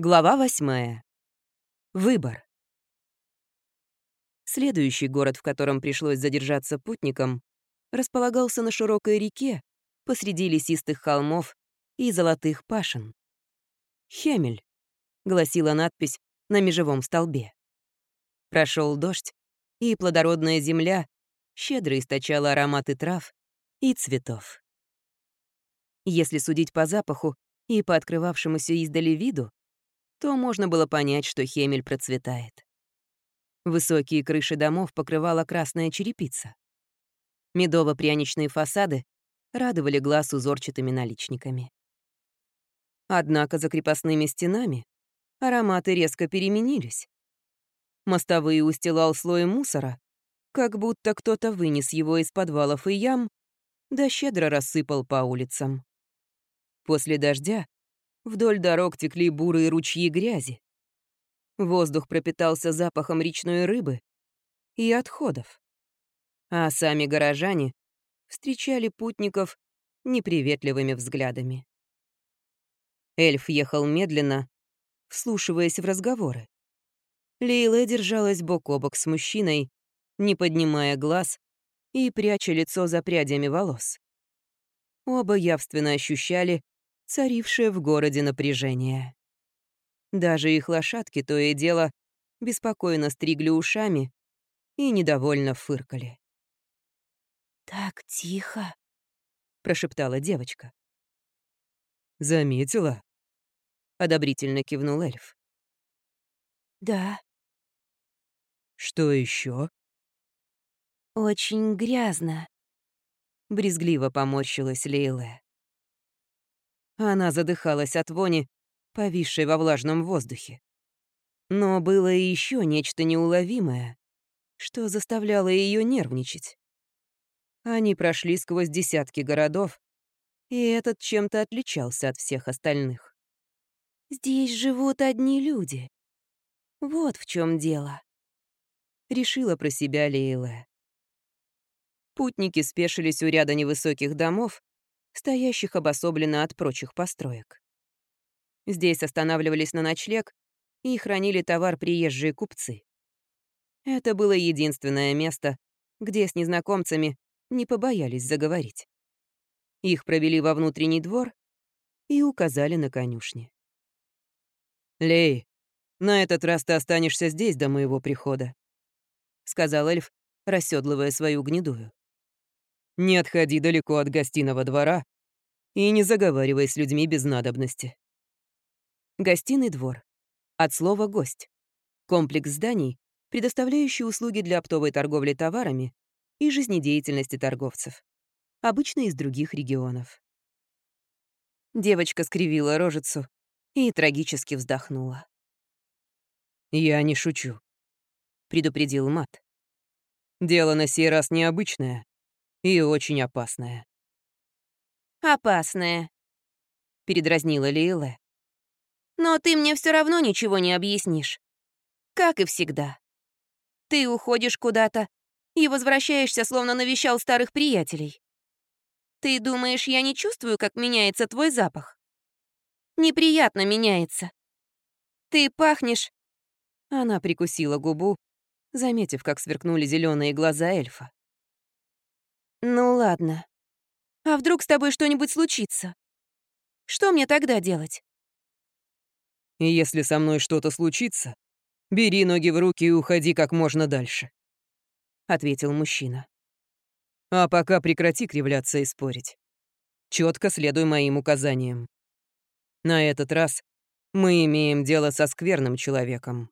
Глава восьмая. Выбор. Следующий город, в котором пришлось задержаться путникам, располагался на широкой реке посреди лесистых холмов и золотых пашин. «Хемель», — гласила надпись на межевом столбе. Прошел дождь, и плодородная земля щедро источала ароматы трав и цветов. Если судить по запаху и по открывавшемуся издали виду, то можно было понять, что Хемель процветает. Высокие крыши домов покрывала красная черепица. Медово-пряничные фасады радовали глаз узорчатыми наличниками. Однако за крепостными стенами ароматы резко переменились. Мостовые устилал слой мусора, как будто кто-то вынес его из подвалов и ям, да щедро рассыпал по улицам. После дождя Вдоль дорог текли бурые ручьи грязи. Воздух пропитался запахом речной рыбы и отходов. А сами горожане встречали путников неприветливыми взглядами. Эльф ехал медленно, вслушиваясь в разговоры. Лейла держалась бок о бок с мужчиной, не поднимая глаз и пряча лицо за прядями волос. Оба явственно ощущали царившее в городе напряжение. Даже их лошадки то и дело беспокойно стригли ушами и недовольно фыркали. «Так тихо», — прошептала девочка. «Заметила?» — одобрительно кивнул эльф. «Да». «Что еще? «Очень грязно», — брезгливо поморщилась Лейле. Она задыхалась от вони, повисшей во влажном воздухе. Но было и еще нечто неуловимое, что заставляло ее нервничать. Они прошли сквозь десятки городов, и этот чем-то отличался от всех остальных. «Здесь живут одни люди. Вот в чем дело», — решила про себя Лейла. Путники спешились у ряда невысоких домов, стоящих обособленно от прочих построек. Здесь останавливались на ночлег и хранили товар приезжие купцы. Это было единственное место, где с незнакомцами не побоялись заговорить. Их провели во внутренний двор и указали на конюшни. «Лей, на этот раз ты останешься здесь до моего прихода», — сказал эльф, расседлывая свою гнедую. Не отходи далеко от гостиного двора и не заговаривай с людьми без надобности. Гостиный двор. От слова «гость». Комплекс зданий, предоставляющий услуги для оптовой торговли товарами и жизнедеятельности торговцев. Обычно из других регионов. Девочка скривила рожицу и трагически вздохнула. «Я не шучу», — предупредил Мат. «Дело на сей раз необычное и очень опасная. «Опасная», — передразнила Лейла. «Но ты мне все равно ничего не объяснишь. Как и всегда. Ты уходишь куда-то и возвращаешься, словно навещал старых приятелей. Ты думаешь, я не чувствую, как меняется твой запах? Неприятно меняется. Ты пахнешь...» Она прикусила губу, заметив, как сверкнули зеленые глаза эльфа. «Ну ладно. А вдруг с тобой что-нибудь случится? Что мне тогда делать?» «Если со мной что-то случится, бери ноги в руки и уходи как можно дальше», — ответил мужчина. «А пока прекрати кривляться и спорить. Четко следуй моим указаниям. На этот раз мы имеем дело со скверным человеком».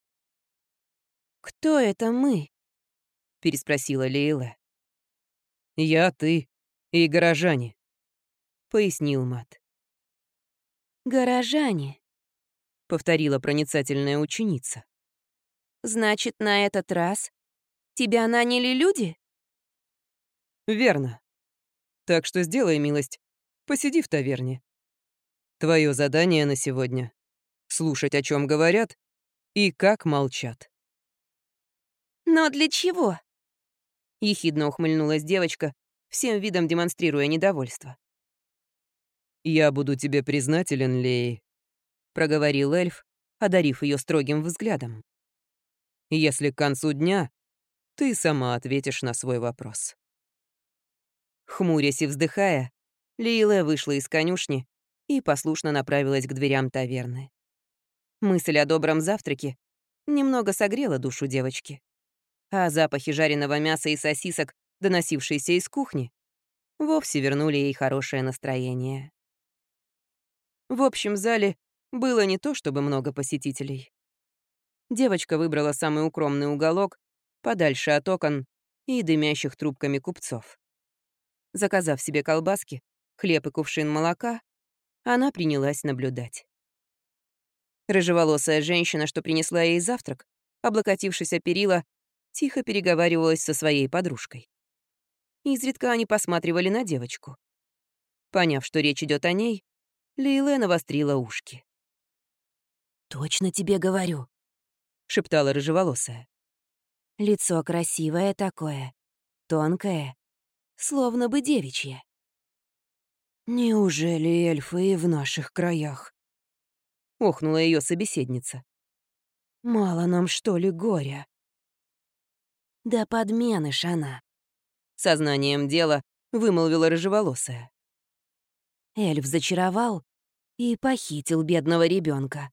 «Кто это мы?» — переспросила Лейла. «Я, ты и горожане», — пояснил Мат. «Горожане», — повторила проницательная ученица. «Значит, на этот раз тебя наняли люди?» «Верно. Так что сделай милость, посиди в таверне. Твое задание на сегодня — слушать, о чем говорят и как молчат». «Но для чего?» — ехидно ухмыльнулась девочка, всем видом демонстрируя недовольство. «Я буду тебе признателен, Лей», — проговорил эльф, одарив ее строгим взглядом. «Если к концу дня ты сама ответишь на свой вопрос». Хмурясь и вздыхая, Лила вышла из конюшни и послушно направилась к дверям таверны. Мысль о добром завтраке немного согрела душу девочки. А запахи жареного мяса и сосисок, доносившиеся из кухни, вовсе вернули ей хорошее настроение. В общем зале было не то чтобы много посетителей. Девочка выбрала самый укромный уголок, подальше от окон и дымящих трубками купцов. Заказав себе колбаски, хлеб и кувшин молока, она принялась наблюдать. Рыжеволосая женщина, что принесла ей завтрак, облокотившись о перила, тихо переговаривалась со своей подружкой. Изредка они посматривали на девочку. Поняв, что речь идет о ней, Лейле навострила ушки. «Точно тебе говорю», — шептала рыжеволосая. «Лицо красивое такое, тонкое, словно бы девичье». «Неужели эльфы и в наших краях?» — охнула ее собеседница. «Мало нам, что ли, горя?» «Да подменыш она», — сознанием дела вымолвила рыжеволосая. Эльф зачаровал и похитил бедного ребенка.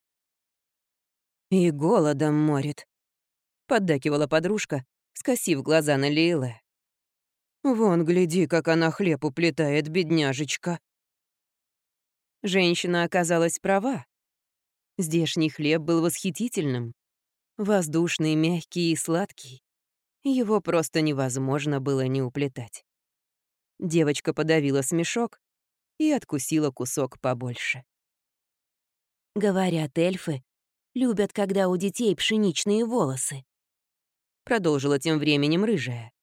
«И голодом морит», — поддакивала подружка, скосив глаза на Лиле. «Вон, гляди, как она хлеб уплетает, бедняжечка». Женщина оказалась права. Здешний хлеб был восхитительным. Воздушный, мягкий и сладкий. Его просто невозможно было не уплетать. Девочка подавила смешок и откусила кусок побольше. «Говорят, эльфы любят, когда у детей пшеничные волосы», продолжила тем временем рыжая.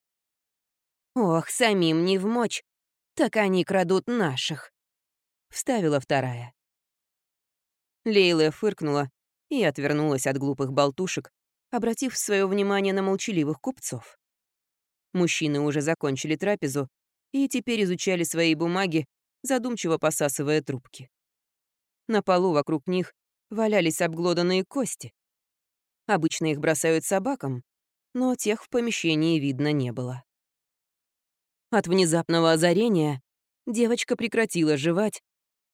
«Ох, самим не вмочь, так они крадут наших», вставила вторая. Лейла фыркнула и отвернулась от глупых болтушек, обратив свое внимание на молчаливых купцов. Мужчины уже закончили трапезу и теперь изучали свои бумаги, задумчиво посасывая трубки. На полу вокруг них валялись обглоданные кости. Обычно их бросают собакам, но тех в помещении видно не было. От внезапного озарения девочка прекратила жевать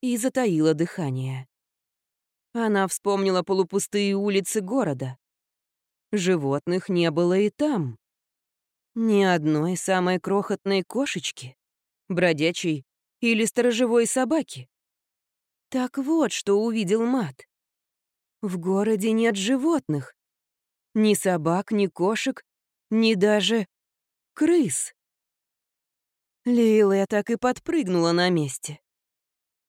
и затаила дыхание. Она вспомнила полупустые улицы города. Животных не было и там. Ни одной самой крохотной кошечки, бродячей или сторожевой собаки. Так вот, что увидел Мат. В городе нет животных. Ни собак, ни кошек, ни даже крыс. Лилия так и подпрыгнула на месте.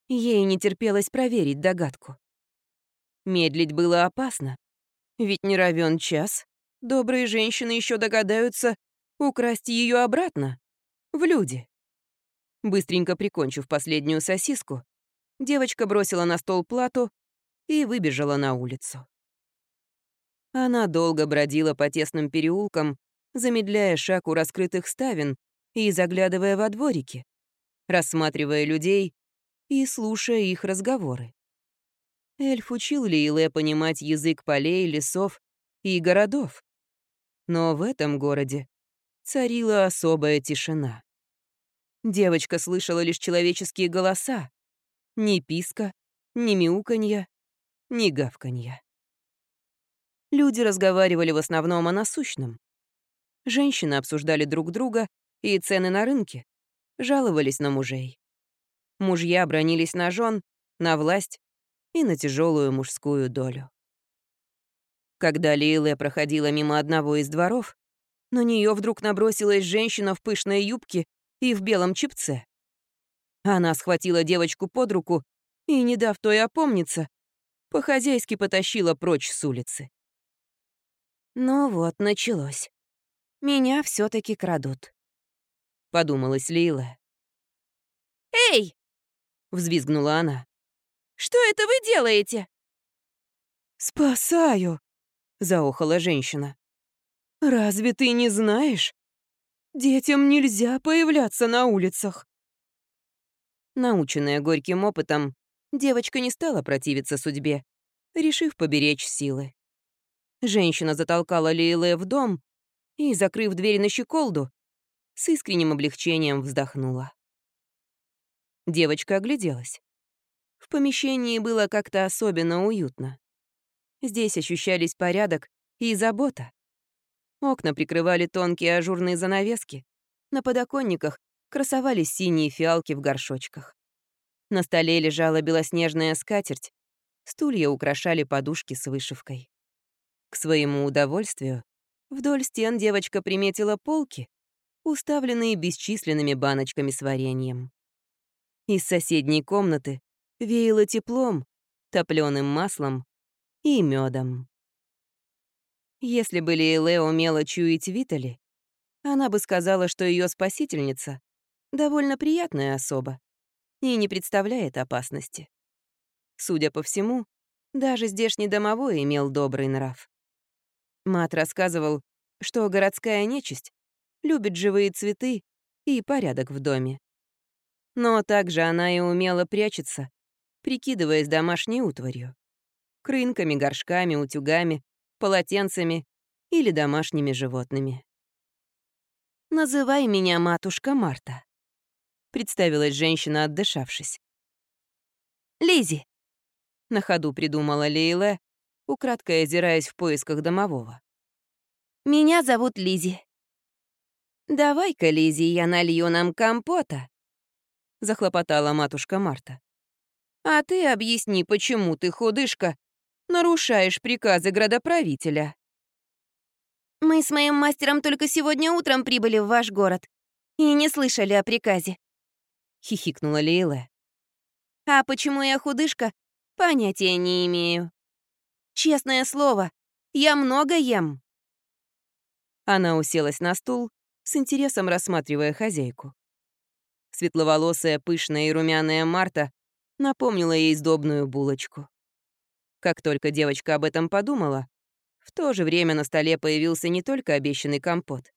Ей не терпелось проверить догадку. Медлить было опасно, ведь не равен час. Добрые женщины еще догадаются украсть ее обратно, в люди. Быстренько прикончив последнюю сосиску, девочка бросила на стол плату и выбежала на улицу. Она долго бродила по тесным переулкам, замедляя шаг у раскрытых ставен и заглядывая во дворики, рассматривая людей и слушая их разговоры. Эльф учил Лейле понимать язык полей, лесов и городов. Но в этом городе царила особая тишина. Девочка слышала лишь человеческие голоса. Ни писка, ни мяуканья, ни гавканья. Люди разговаривали в основном о насущном. Женщины обсуждали друг друга и цены на рынке, жаловались на мужей. Мужья бронились на жен, на власть и на тяжелую мужскую долю. Когда Лиле проходила мимо одного из дворов, на нее вдруг набросилась женщина в пышной юбке и в белом чипце. Она схватила девочку под руку и, не дав той опомниться, по-хозяйски потащила прочь с улицы. «Ну вот, началось. Меня все таки крадут», — подумалась Лила. «Эй!» — взвизгнула она. «Что это вы делаете?» «Спасаю!» — заохала женщина. «Разве ты не знаешь? Детям нельзя появляться на улицах». Наученная горьким опытом, девочка не стала противиться судьбе, решив поберечь силы. Женщина затолкала Лейле в дом и, закрыв дверь на щеколду, с искренним облегчением вздохнула. Девочка огляделась. В помещении было как-то особенно уютно. Здесь ощущались порядок и забота. Окна прикрывали тонкие ажурные занавески. На подоконниках красовались синие фиалки в горшочках. На столе лежала белоснежная скатерть, стулья украшали подушки с вышивкой. К своему удовольствию вдоль стен девочка приметила полки, уставленные бесчисленными баночками с вареньем. Из соседней комнаты веяло теплом, топленым маслом и медом. Если бы Лейле умела чуять Витали, она бы сказала, что ее спасительница — довольно приятная особа и не представляет опасности. Судя по всему, даже здешний домовой имел добрый нрав. Мат рассказывал, что городская нечисть любит живые цветы и порядок в доме. Но также она и умело прячется, прикидываясь домашней утварью. Крынками, горшками, утюгами, полотенцами или домашними животными. «Называй меня матушка Марта», — представилась женщина, отдышавшись. Лизи, на ходу придумала Лейла, украдкой озираясь в поисках домового. «Меня зовут Лизи. «Давай-ка, Лизи, я налью нам компота», — захлопотала матушка Марта. «А ты объясни, почему ты, худышка, нарушаешь приказы градоправителя». «Мы с моим мастером только сегодня утром прибыли в ваш город и не слышали о приказе», — хихикнула Лейла. «А почему я худышка, понятия не имею. Честное слово, я много ем». Она уселась на стул, с интересом рассматривая хозяйку. Светловолосая, пышная и румяная Марта напомнила ей сдобную булочку. Как только девочка об этом подумала, в то же время на столе появился не только обещанный компот,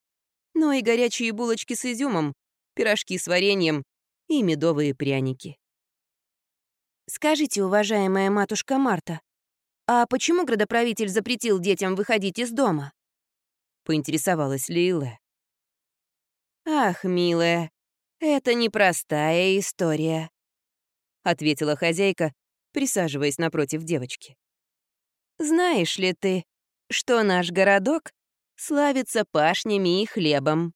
но и горячие булочки с изюмом, пирожки с вареньем и медовые пряники. «Скажите, уважаемая матушка Марта, а почему градоправитель запретил детям выходить из дома?» — поинтересовалась Лиле. «Ах, милая, это непростая история», — ответила хозяйка, присаживаясь напротив девочки. «Знаешь ли ты, что наш городок славится пашнями и хлебом?»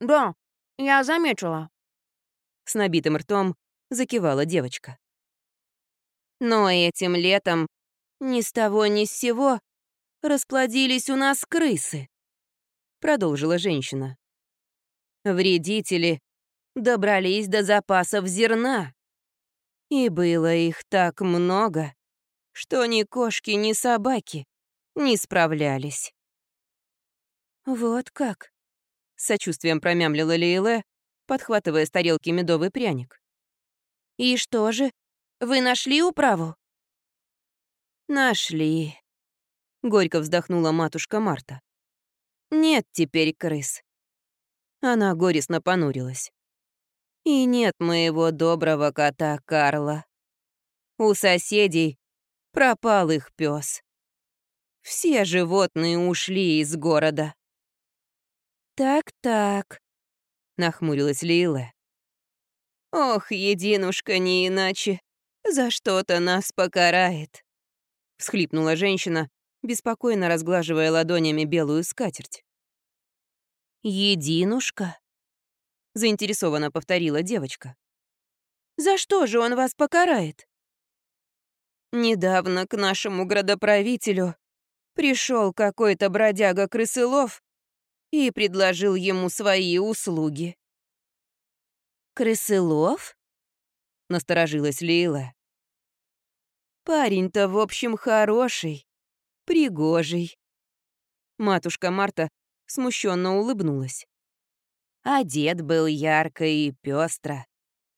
«Да, я заметила», — с набитым ртом закивала девочка. «Но этим летом ни с того ни с сего расплодились у нас крысы», — продолжила женщина. Вредители добрались до запасов зерна. И было их так много, что ни кошки, ни собаки не справлялись. «Вот как?» — сочувствием промямлила Лейле, подхватывая с тарелки медовый пряник. «И что же, вы нашли управу?» «Нашли», — горько вздохнула матушка Марта. «Нет теперь крыс. Она горестно понурилась. «И нет моего доброго кота Карла. У соседей пропал их пес. Все животные ушли из города». «Так-так», — нахмурилась Лила. «Ох, единушка, не иначе. За что-то нас покарает», — всхлипнула женщина, беспокойно разглаживая ладонями белую скатерть. «Единушка?» — заинтересованно повторила девочка. «За что же он вас покарает?» «Недавно к нашему градоправителю пришел какой-то бродяга-крысылов и предложил ему свои услуги». «Крысылов?» — насторожилась Лила. «Парень-то, в общем, хороший, пригожий». Матушка Марта смущенно улыбнулась. Одет был ярко и пестро,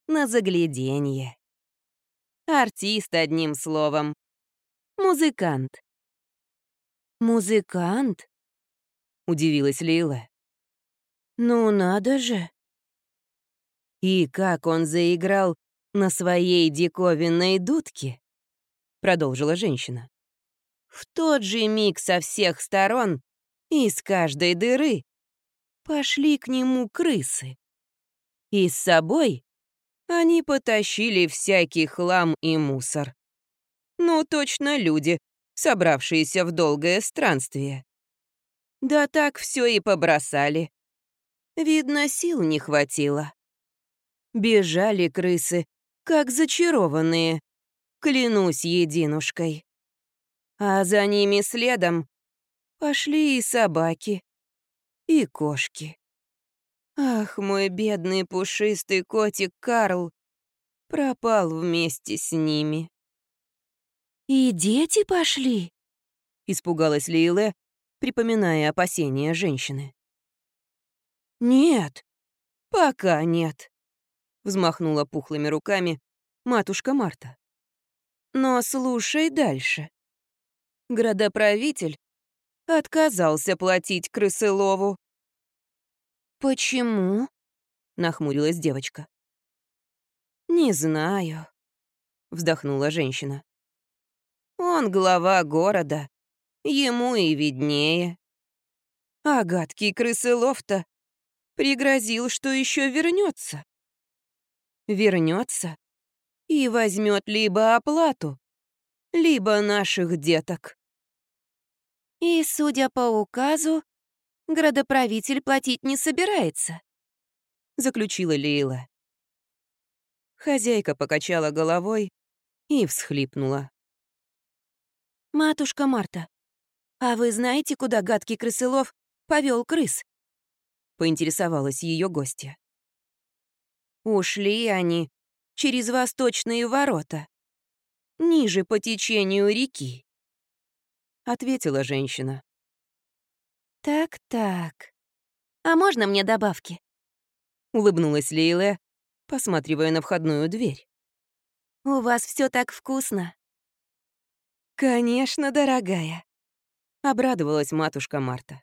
на загляденье. Артист, одним словом. Музыкант. «Музыкант?» — удивилась Лила. «Ну надо же!» И как он заиграл на своей диковинной дудке. продолжила женщина. В тот же миг со всех сторон, из каждой дыры, пошли к нему крысы. И с собой они потащили всякий хлам и мусор. Ну, точно люди, собравшиеся в долгое странствие. Да так все и побросали. Видно, сил не хватило. Бежали крысы, как зачарованные, клянусь единушкой. А за ними следом пошли и собаки, и кошки. Ах, мой бедный пушистый котик Карл пропал вместе с ними. «И дети пошли?» — испугалась Лейле, припоминая опасения женщины. «Нет, пока нет», — взмахнула пухлыми руками матушка Марта. «Но слушай дальше. Градоправитель отказался платить крысылову. «Почему?» — нахмурилась девочка. «Не знаю», — вздохнула женщина. «Он глава города, ему и виднее. А гадкий крысылов-то пригрозил, что еще вернется. Вернется и возьмет либо оплату, либо наших деток. И, судя по указу, градоправитель платить не собирается, заключила Лейла. Хозяйка покачала головой и всхлипнула. «Матушка Марта, а вы знаете, куда гадкий крысылов повел крыс?» — поинтересовалась ее гостья. «Ушли они через восточные ворота ниже по течению реки», — ответила женщина. «Так-так. А можно мне добавки?» — улыбнулась Лейле, посматривая на входную дверь. «У вас все так вкусно». «Конечно, дорогая», — обрадовалась матушка Марта.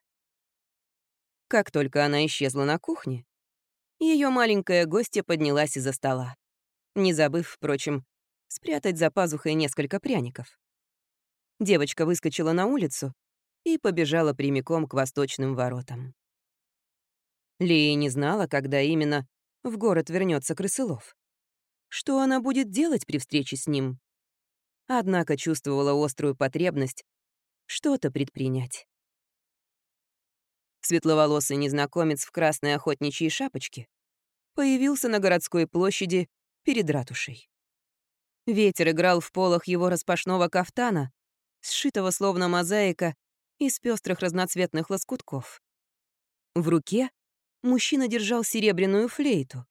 Как только она исчезла на кухне, ее маленькая гостья поднялась из-за стола, не забыв, впрочем, спрятать за пазухой несколько пряников. Девочка выскочила на улицу и побежала прямиком к восточным воротам. Лия не знала, когда именно в город вернется крысылов. Что она будет делать при встрече с ним? Однако чувствовала острую потребность что-то предпринять. Светловолосый незнакомец в красной охотничьей шапочке появился на городской площади перед ратушей. Ветер играл в полах его распашного кафтана, сшитого словно мозаика из пестрых разноцветных лоскутков. В руке мужчина держал серебряную флейту.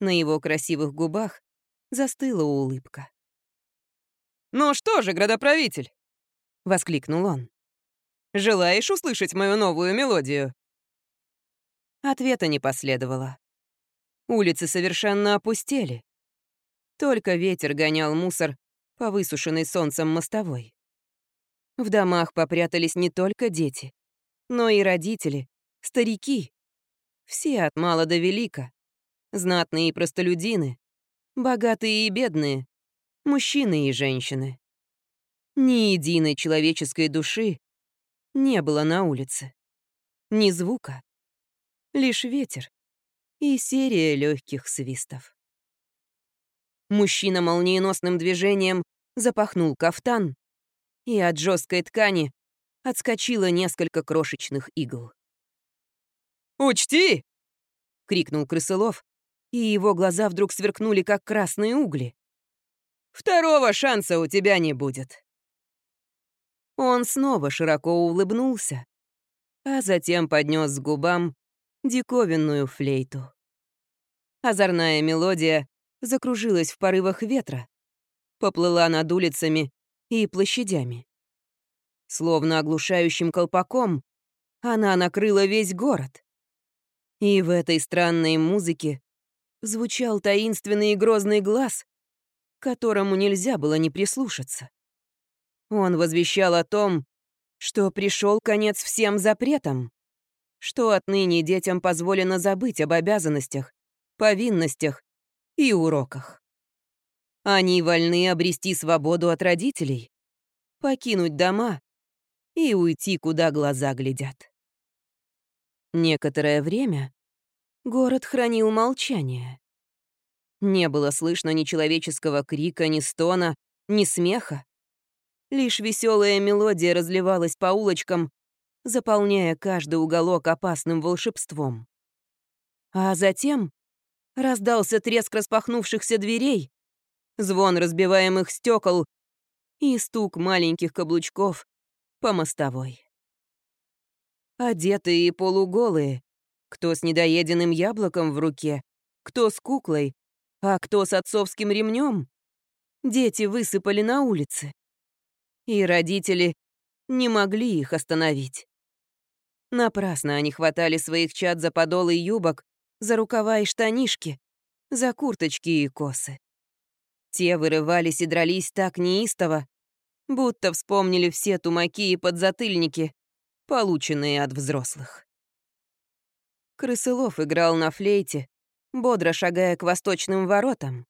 На его красивых губах застыла улыбка. «Ну что же, градоправитель?» — воскликнул он. «Желаешь услышать мою новую мелодию?» Ответа не последовало. Улицы совершенно опустели. Только ветер гонял мусор по высушенной солнцем мостовой. В домах попрятались не только дети, но и родители, старики. Все от мала до велика. Знатные и простолюдины, богатые и бедные, мужчины и женщины. Ни единой человеческой души не было на улице. Ни звука. Лишь ветер и серия легких свистов. Мужчина молниеносным движением запахнул кафтан, и от жесткой ткани отскочило несколько крошечных игл. «Учти!» — крикнул Крысылов, и его глаза вдруг сверкнули, как красные угли. «Второго шанса у тебя не будет!» Он снова широко улыбнулся, а затем поднес к губам диковинную флейту. Озорная мелодия закружилась в порывах ветра, поплыла над улицами и площадями. Словно оглушающим колпаком, она накрыла весь город. И в этой странной музыке звучал таинственный и грозный глаз, которому нельзя было не прислушаться. Он возвещал о том, что пришел конец всем запретам, что отныне детям позволено забыть об обязанностях, повинностях и уроках. Они вольны обрести свободу от родителей, покинуть дома и уйти, куда глаза глядят. Некоторое время город хранил молчание. Не было слышно ни человеческого крика, ни стона, ни смеха. Лишь веселая мелодия разливалась по улочкам, заполняя каждый уголок опасным волшебством. А затем раздался треск распахнувшихся дверей, звон разбиваемых стекол и стук маленьких каблучков по мостовой. Одетые и полуголые, кто с недоеденным яблоком в руке, кто с куклой, а кто с отцовским ремнем, дети высыпали на улицы. И родители не могли их остановить. Напрасно они хватали своих чад за подолы юбок, за рукава и штанишки, за курточки и косы. Те вырывались и дрались так неистово, будто вспомнили все тумаки и подзатыльники, полученные от взрослых. Крысылов играл на флейте, бодро шагая к восточным воротам,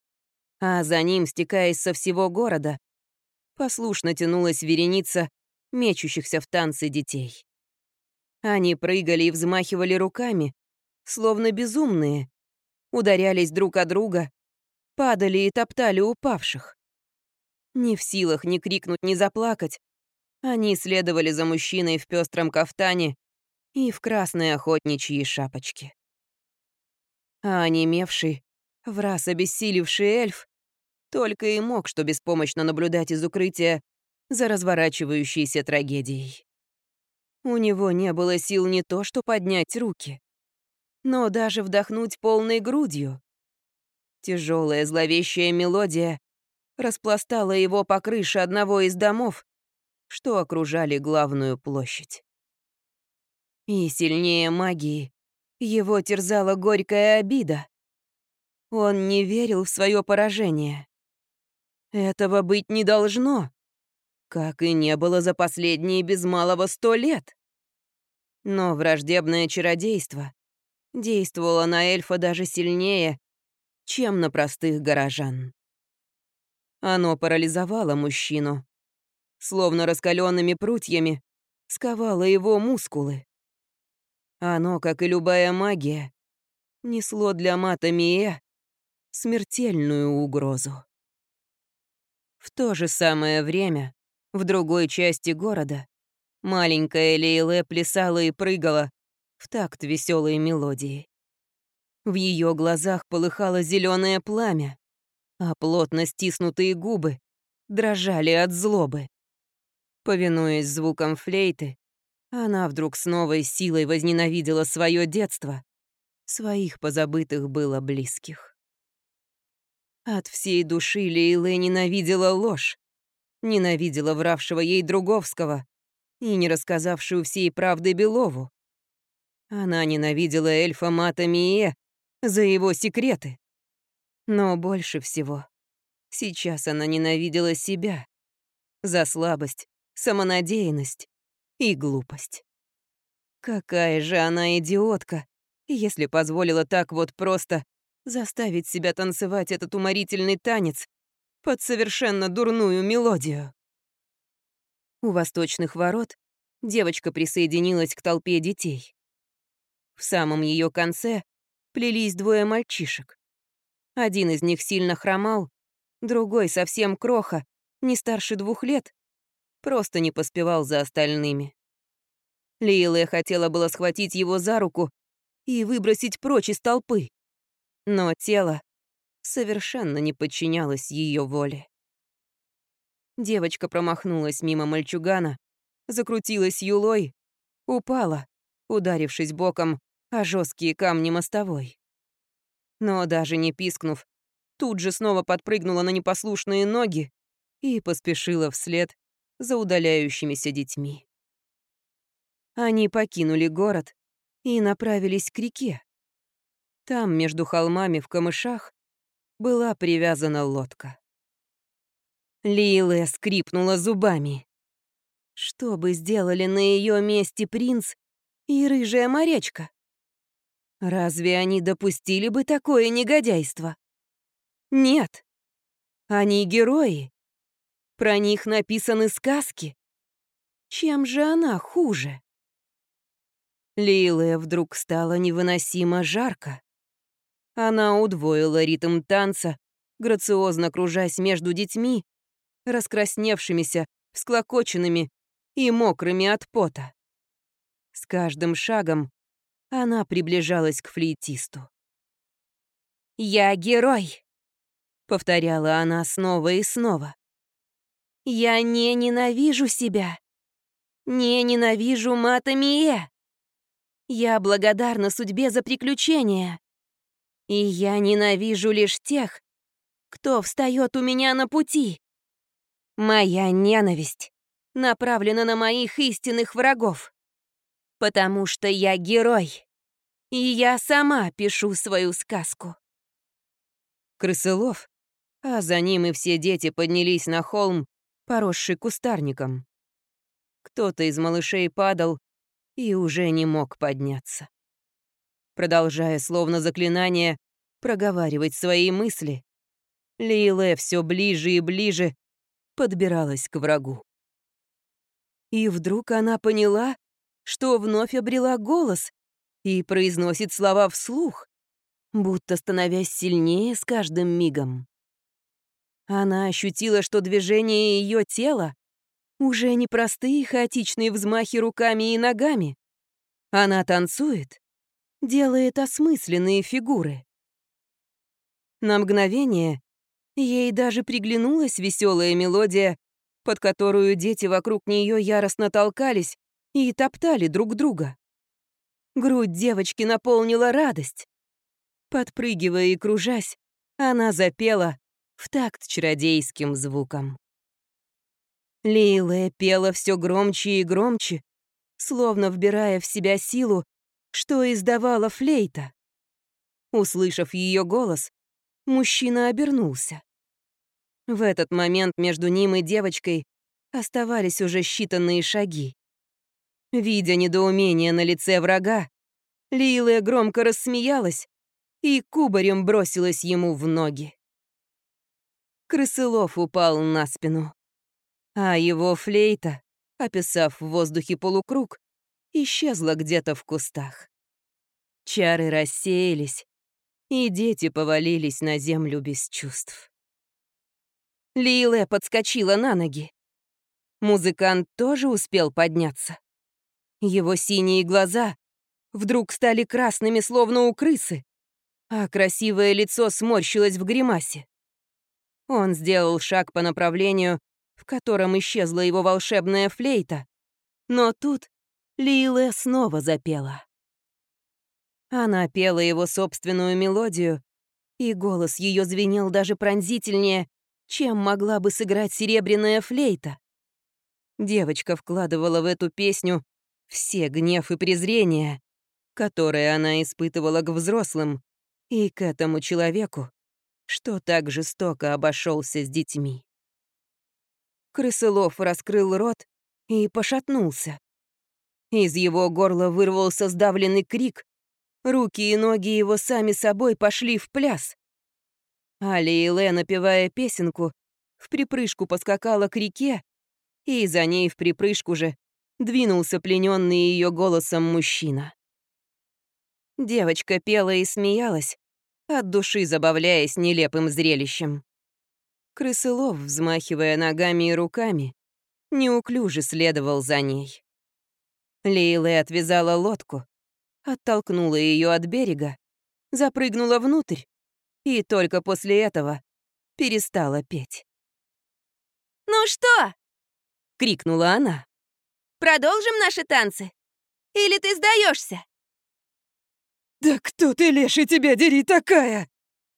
а за ним, стекаясь со всего города, послушно тянулась вереница мечущихся в танцы детей. Они прыгали и взмахивали руками, словно безумные, ударялись друг о друга, падали и топтали упавших. Не в силах ни крикнуть, ни заплакать, они следовали за мужчиной в пестром кафтане и в красной охотничьей шапочке. А онемевший, в раз обессилевший эльф только и мог что беспомощно наблюдать из укрытия за разворачивающейся трагедией. У него не было сил не то что поднять руки, но даже вдохнуть полной грудью. Тяжелая зловещая мелодия распластала его по крыше одного из домов, что окружали главную площадь. И сильнее магии его терзала горькая обида. Он не верил в свое поражение. Этого быть не должно, как и не было за последние без малого сто лет. Но враждебное чародейство действовало на эльфа даже сильнее, чем на простых горожан. Оно парализовало мужчину, словно раскаленными прутьями, сковало его мускулы. Оно, как и любая магия, несло для Мата Мие смертельную угрозу. В то же самое время, в другой части города, маленькая Лейле плясала и прыгала в такт веселой мелодии. В ее глазах полыхало зеленое пламя, а плотно стиснутые губы дрожали от злобы. Повинуясь звукам флейты, она вдруг с новой силой возненавидела свое детство, своих позабытых было близких. От всей души Лейле ненавидела ложь, ненавидела вравшего ей Друговского и не рассказавшую всей правды Белову. Она ненавидела эльфа Мата за его секреты. Но больше всего сейчас она ненавидела себя за слабость, самонадеянность и глупость. Какая же она идиотка, если позволила так вот просто заставить себя танцевать этот уморительный танец под совершенно дурную мелодию. У восточных ворот девочка присоединилась к толпе детей. В самом ее конце плелись двое мальчишек. Один из них сильно хромал, другой совсем кроха, не старше двух лет, просто не поспевал за остальными. Лилия хотела было схватить его за руку и выбросить прочь из толпы, но тело совершенно не подчинялось ее воле. Девочка промахнулась мимо мальчугана, закрутилась юлой, упала, ударившись боком а жесткие камни мостовой. Но даже не пискнув, тут же снова подпрыгнула на непослушные ноги и поспешила вслед за удаляющимися детьми. Они покинули город и направились к реке. Там, между холмами в камышах, была привязана лодка. Лиле скрипнула зубами. Что бы сделали на ее месте принц и рыжая морячка? Разве они допустили бы такое негодяйство? Нет. Они герои. Про них написаны сказки. Чем же она хуже? Лиле вдруг стало невыносимо жарко. Она удвоила ритм танца, грациозно кружась между детьми, раскрасневшимися, всклокоченными и мокрыми от пота. С каждым шагом она приближалась к флейтисту. «Я герой», — повторяла она снова и снова. «Я не ненавижу себя. Не ненавижу Матамие. Я благодарна судьбе за приключения. И я ненавижу лишь тех, кто встает у меня на пути. Моя ненависть направлена на моих истинных врагов. Потому что я герой. И я сама пишу свою сказку. Крысылов, а за ним и все дети поднялись на холм, поросший кустарником. Кто-то из малышей падал и уже не мог подняться. Продолжая, словно заклинание, проговаривать свои мысли, Лиле все ближе и ближе подбиралась к врагу. И вдруг она поняла, что вновь обрела голос и произносит слова вслух, будто становясь сильнее с каждым мигом. Она ощутила, что движение ее тела уже не простые хаотичные взмахи руками и ногами. Она танцует, делает осмысленные фигуры. На мгновение ей даже приглянулась веселая мелодия, под которую дети вокруг нее яростно толкались и топтали друг друга. Грудь девочки наполнила радость. Подпрыгивая и кружась, она запела в такт чародейским звуком. Лилая пела все громче и громче, словно вбирая в себя силу, что издавала флейта. Услышав ее голос, мужчина обернулся. В этот момент между ним и девочкой оставались уже считанные шаги. Видя недоумение на лице врага, Лилая громко рассмеялась и кубарем бросилась ему в ноги. Крысылов упал на спину, а его флейта, описав в воздухе полукруг, исчезла где-то в кустах. Чары рассеялись, и дети повалились на землю без чувств. Лиле подскочила на ноги. Музыкант тоже успел подняться. Его синие глаза вдруг стали красными, словно у крысы, а красивое лицо сморщилось в гримасе. Он сделал шаг по направлению, в котором исчезла его волшебная флейта, но тут Лиле снова запела. Она пела его собственную мелодию, и голос ее звенел даже пронзительнее, чем могла бы сыграть серебряная флейта. Девочка вкладывала в эту песню все гнев и презрение, которые она испытывала к взрослым и к этому человеку, что так жестоко обошелся с детьми. Крысылов раскрыл рот и пошатнулся. Из его горла вырвался сдавленный крик, руки и ноги его сами собой пошли в пляс. Али и Ле, напевая песенку, в припрыжку поскакала к реке, и за ней в припрыжку же двинулся плененный ее голосом мужчина. Девочка пела и смеялась, от души забавляясь нелепым зрелищем. Крысылов, взмахивая ногами и руками, неуклюже следовал за ней. Лейле отвязала лодку, оттолкнула ее от берега, запрыгнула внутрь и только после этого перестала петь. «Ну что?» — крикнула она. «Продолжим наши танцы? Или ты сдаешься? «Да кто ты, леший, тебя дери такая?»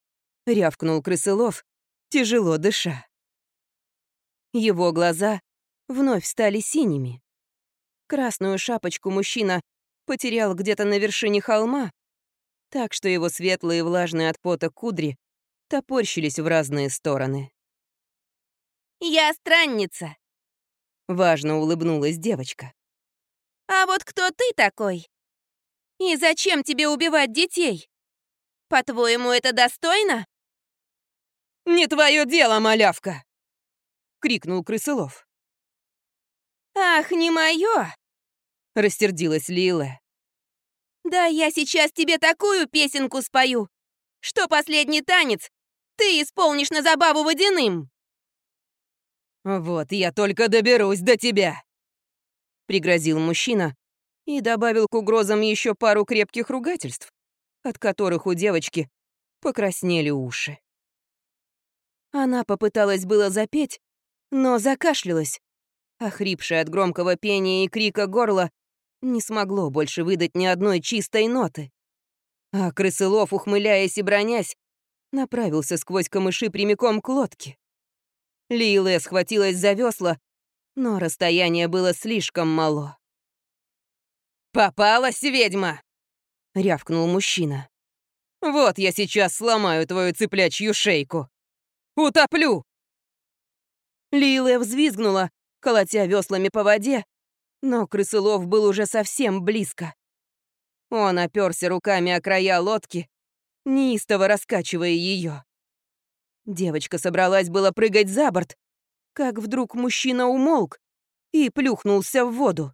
— рявкнул крысылов, тяжело дыша. Его глаза вновь стали синими. Красную шапочку мужчина потерял где-то на вершине холма, так что его светлые влажные от пота кудри топорщились в разные стороны. «Я странница», — важно улыбнулась девочка. «А вот кто ты такой? И зачем тебе убивать детей? По-твоему, это достойно?» «Не твое дело, малявка!» — крикнул крысолов. «Ах, не мое!» — растердилась Лила. «Да я сейчас тебе такую песенку спою, что последний танец ты исполнишь на забаву водяным!» «Вот я только доберусь до тебя!» — пригрозил мужчина и добавил к угрозам еще пару крепких ругательств, от которых у девочки покраснели уши. Она попыталась было запеть, но закашлялась. Охрипшее от громкого пения и крика горло не смогло больше выдать ни одной чистой ноты. А крысылов, ухмыляясь и бронясь, направился сквозь камыши прямиком к лодке. Лиле схватилась за весла, но расстояние было слишком мало. «Попалась, ведьма!» — рявкнул мужчина. «Вот я сейчас сломаю твою цыплячью шейку! Утоплю!» Лиле взвизгнула, колотя веслами по воде, но крысылов был уже совсем близко. Он оперся руками о края лодки, неистово раскачивая ее. Девочка собралась было прыгать за борт, как вдруг мужчина умолк и плюхнулся в воду.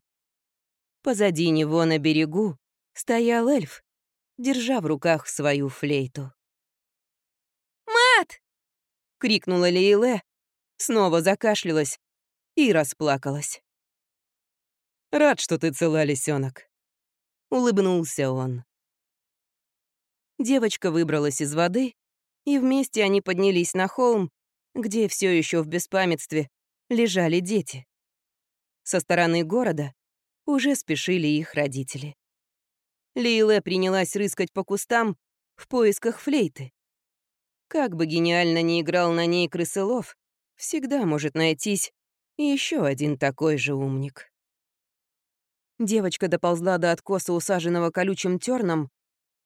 Позади него на берегу стоял эльф, держа в руках свою флейту. «Мат!» — крикнула Лейле, снова закашлялась и расплакалась. «Рад, что ты цела, лисенок», — улыбнулся он. Девочка выбралась из воды, и вместе они поднялись на холм, где все еще в беспамятстве лежали дети. Со стороны города уже спешили их родители. Лейле принялась рыскать по кустам в поисках флейты. Как бы гениально ни играл на ней крысылов, всегда может найтись еще один такой же умник. Девочка доползла до откоса, усаженного колючим терном,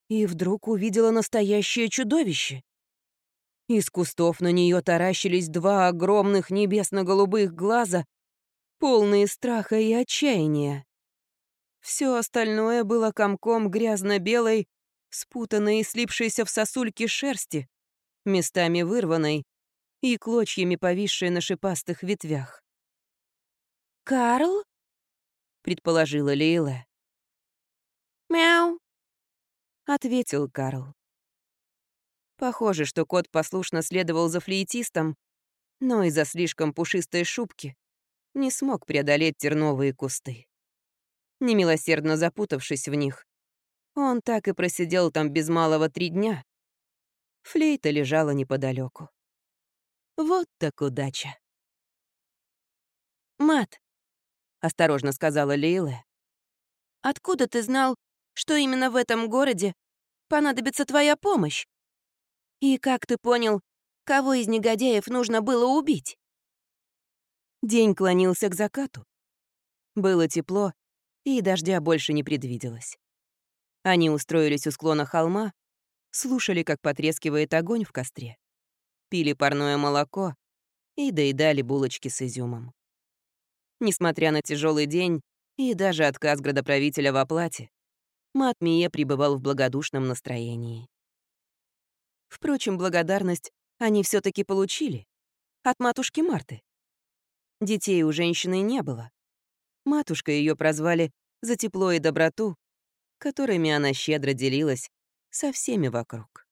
и вдруг увидела настоящее чудовище. Из кустов на нее таращились два огромных небесно-голубых глаза, полные страха и отчаяния. Все остальное было комком грязно-белой, спутанной и слипшейся в сосульки шерсти, местами вырванной и клочьями повисшей на шипастых ветвях. «Карл?» — предположила Лейла. «Мяу», — ответил Карл. Похоже, что кот послушно следовал за флейтистом, но из-за слишком пушистой шубки не смог преодолеть терновые кусты. Немилосердно запутавшись в них, он так и просидел там без малого три дня. Флейта лежала неподалеку. Вот так удача. «Мат», — осторожно сказала Лейле, «откуда ты знал, что именно в этом городе понадобится твоя помощь?» И как ты понял, кого из негодяев нужно было убить? День клонился к закату. Было тепло, и дождя больше не предвиделось. Они устроились у склона холма, слушали, как потрескивает огонь в костре, пили парное молоко и доедали булочки с изюмом. Несмотря на тяжелый день и даже отказ градоправителя в оплате, Матмие пребывал в благодушном настроении. Впрочем, благодарность они все таки получили. От матушки Марты. Детей у женщины не было. Матушка ее прозвали за тепло и доброту, которыми она щедро делилась со всеми вокруг.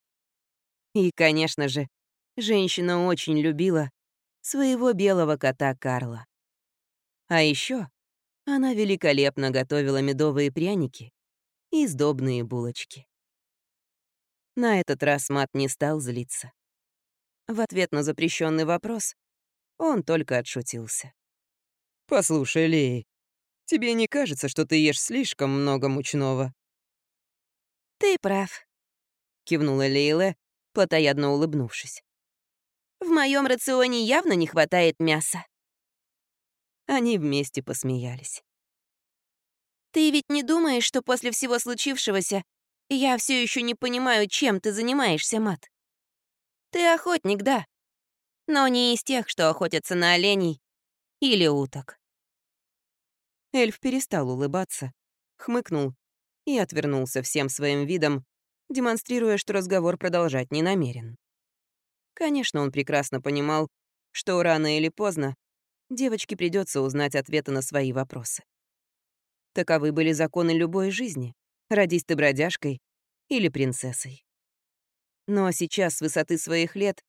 И, конечно же, женщина очень любила своего белого кота Карла. А еще она великолепно готовила медовые пряники и сдобные булочки. На этот раз Мат не стал злиться. В ответ на запрещенный вопрос он только отшутился. «Послушай, Лей, тебе не кажется, что ты ешь слишком много мучного?» «Ты прав», — кивнула Лейле, плотоядно улыбнувшись. «В моем рационе явно не хватает мяса». Они вместе посмеялись. «Ты ведь не думаешь, что после всего случившегося я все еще не понимаю, чем ты занимаешься, Мат. Ты охотник, да, но не из тех, что охотятся на оленей или уток. Эльф перестал улыбаться, хмыкнул и отвернулся всем своим видом, демонстрируя, что разговор продолжать не намерен. Конечно, он прекрасно понимал, что рано или поздно девочке придется узнать ответы на свои вопросы. Таковы были законы любой жизни, родись ты бродяжкой или принцессой. Но сейчас, с высоты своих лет,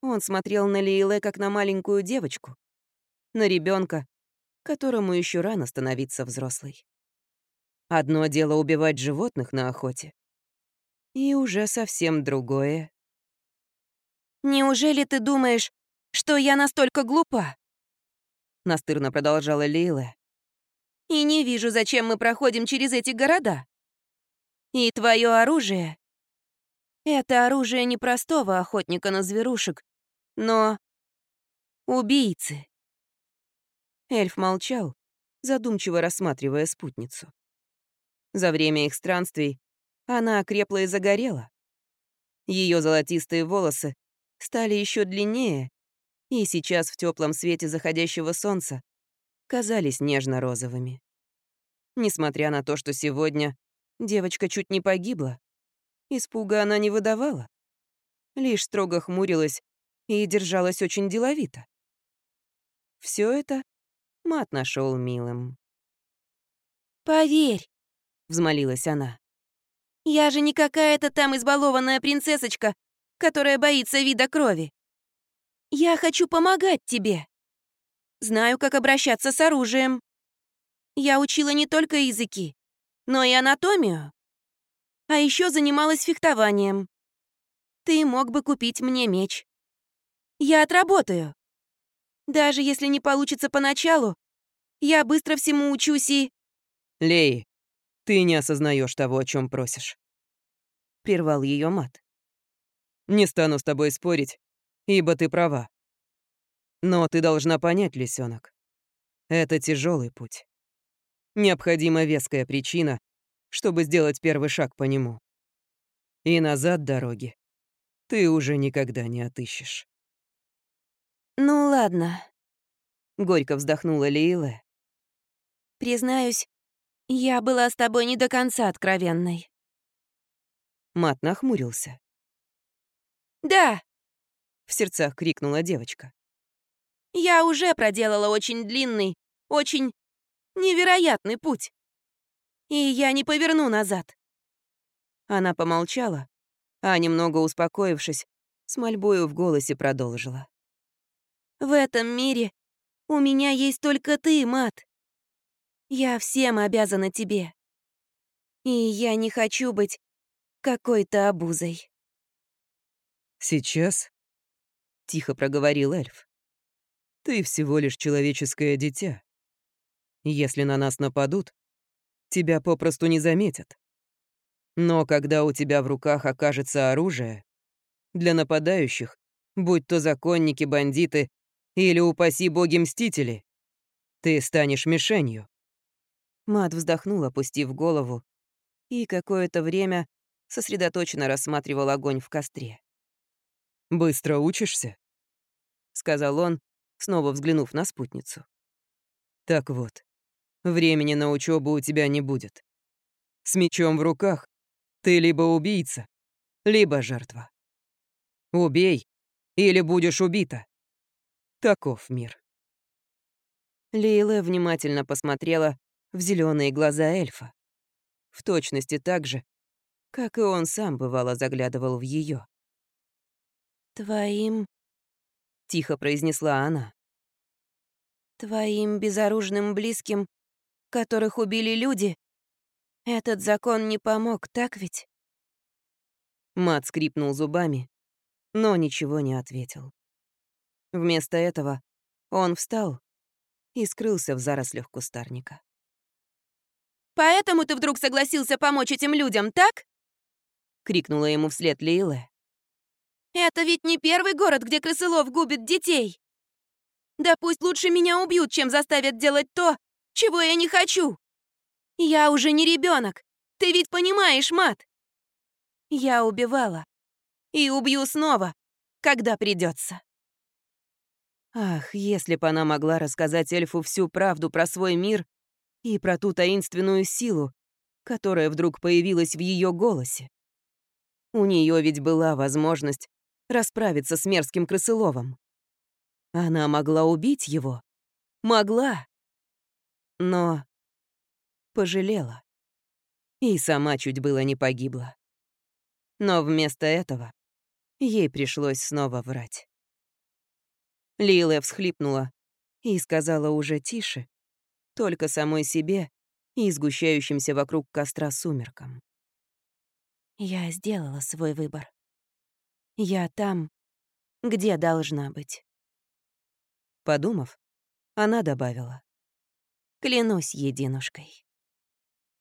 он смотрел на Лейле как на маленькую девочку, на ребенка, которому еще рано становиться взрослой. Одно дело убивать животных на охоте, и уже совсем другое. «Неужели ты думаешь, что я настолько глупа?» Настырно продолжала Лейла. «И не вижу, зачем мы проходим через эти города. И твое оружие — это оружие не простого охотника на зверушек, но убийцы». Эльф молчал, задумчиво рассматривая спутницу. За время их странствий она окрепла и загорела. Ее золотистые волосы стали еще длиннее, и сейчас в теплом свете заходящего солнца казались нежно-розовыми. Несмотря на то, что сегодня девочка чуть не погибла, испуга она не выдавала, лишь строго хмурилась и держалась очень деловито. Все это мат нашел милым. «Поверь, взмолилась она. «Я же не какая-то там избалованная принцессочка, которая боится вида крови. Я хочу помогать тебе. Знаю, как обращаться с оружием. Я учила не только языки, но и анатомию. А еще занималась фехтованием. Ты мог бы купить мне меч. Я отработаю. Даже если не получится поначалу, я быстро всему учусь и... Лей, ты не осознаешь того, о чем просишь. Прервал ее мат. Не стану с тобой спорить, ибо ты права. Но ты должна понять, лисенок, это тяжелый путь. Необходима веская причина, чтобы сделать первый шаг по нему. И назад дороги ты уже никогда не отыщешь. «Ну ладно», — горько вздохнула Лейле. «Признаюсь, я была с тобой не до конца откровенной. Мат нахмурился. «Да!» — в сердцах крикнула девочка. «Я уже проделала очень длинный, очень невероятный путь. И я не поверну назад». Она помолчала, а, немного успокоившись, с мольбою в голосе продолжила. «В этом мире у меня есть только ты, Мат. Я всем обязана тебе. И я не хочу быть какой-то обузой. «Сейчас?» — тихо проговорил эльф. «Ты всего лишь человеческое дитя. Если на нас нападут, тебя попросту не заметят. Но когда у тебя в руках окажется оружие, для нападающих, будь то законники, бандиты или, упаси боги, мстители, ты станешь мишенью. Мат вздохнул, опустив голову, и какое-то время сосредоточенно рассматривал огонь в костре. «Быстро учишься?» — сказал он, снова взглянув на спутницу. «Так вот, времени на учебу у тебя не будет. С мечом в руках ты либо убийца, либо жертва. Убей, или будешь убита. Таков мир». Лейла внимательно посмотрела в зеленые глаза эльфа. В точности так же, как и он сам бывало заглядывал в ее. «Твоим...» — тихо произнесла она. «Твоим безоружным близким, которых убили люди, этот закон не помог, так ведь?» Мат скрипнул зубами, но ничего не ответил. Вместо этого он встал и скрылся в зарослях кустарника. Поэтому ты вдруг согласился помочь этим людям, так?» — крикнула ему вслед Лейле. «Это ведь не первый город, где крысылов губит детей. Да пусть лучше меня убьют, чем заставят делать то, чего я не хочу. Я уже не ребенок. Ты ведь понимаешь, Мат? Я убивала. И убью снова, когда придется. Ах, если бы она могла рассказать эльфу всю правду про свой мир и про ту таинственную силу, которая вдруг появилась в ее голосе. У нее ведь была возможность расправиться с мерзким крысыловом. Она могла убить его. Могла. Но пожалела. И сама чуть было не погибла. Но вместо этого ей пришлось снова врать. Лила всхлипнула и сказала уже тише, только самой себе и сгущающимся вокруг костра сумеркам. «Я сделала свой выбор. Я там, где должна быть». Подумав, она добавила. «Клянусь единушкой».